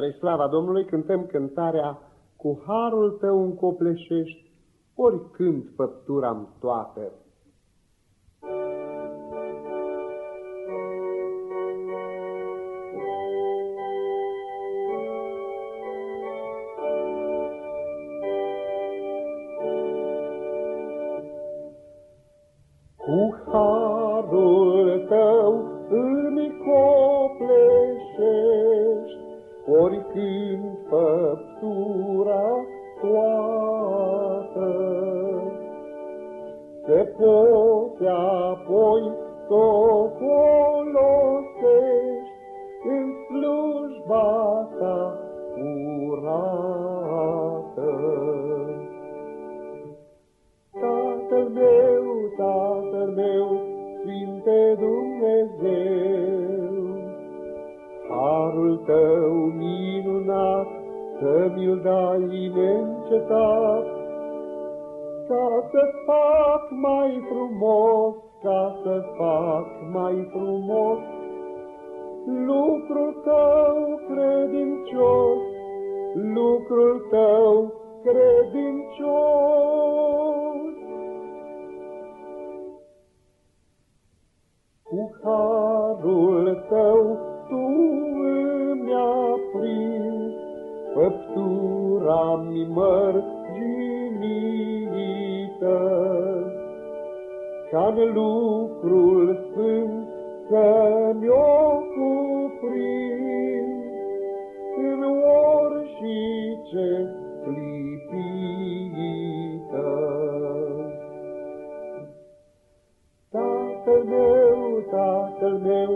Spre slava Domnului cântăm cântarea Cu harul tău încopleșești, oricând făptura-mi toată. Cu harul tău îmi copleșești, oricând făptura toată. Se poți apoi s-o folosești în slujba ta curată. Tatăl meu, Tatăl meu, Sfinte Dumnezeu, Harul tău minunat, să mi-l dai neîncetat, ca să fac mai frumos, ca să fac mai frumos, lucrul tău credincios, lucrul tău credincios. Cu harul tău făptura-mi mărginită, ca-n lucrul sfânt să-mi-o cuprind în orice clipită. Tatăl meu, Tatăl meu,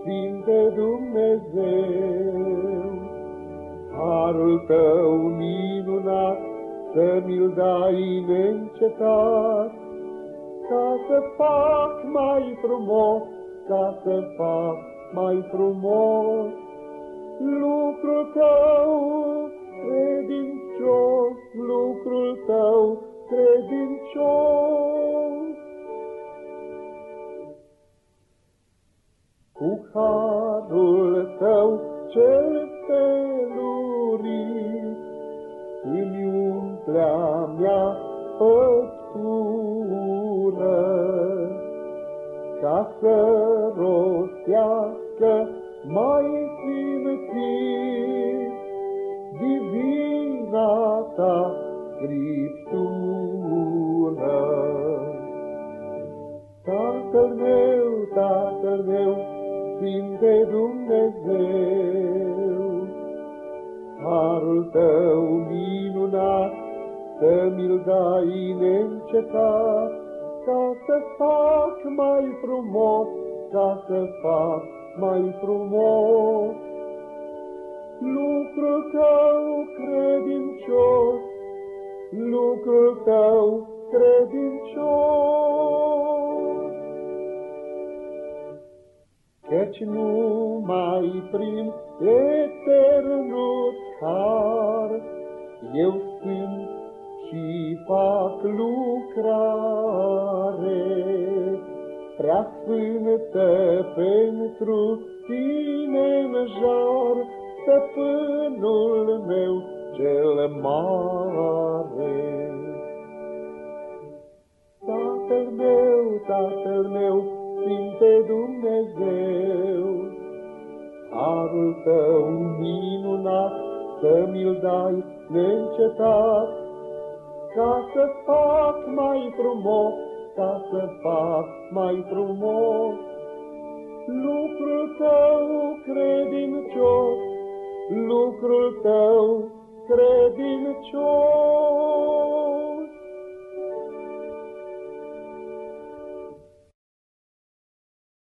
Sfinte Dumnezeu, Harul tău minunat să mi-l dai neîncetat, ca să fac mai frumos, ca să fac mai frumos lucrul tău credincios, lucrul tău credincios. Cu harul tău cel telurit, îmi umplea mea făptură, ca să rostească mai simțit divina ta Scriptură. Tatăl meu, Tatăl meu, Sfinte Dumnezeu, Harul tău minunat, să mi-l dai neîncetat, ca să fac mai frumos, ca să fac mai frumos. Lucrul tău credincios, lucrul tău credincios. Căci numai prin eternul har eu sunt și fac lucrare prea sfântă pentru tine în jar, stăpânul meu cel mare. Tatăl meu, Tatăl meu, Sfinte Dumnezeu, Harul tău minunat să mi-l dai neîncetat, ca să fac mai frumos, ca să fac mai frumos lucrul tău credincios, lucrul tău credincios.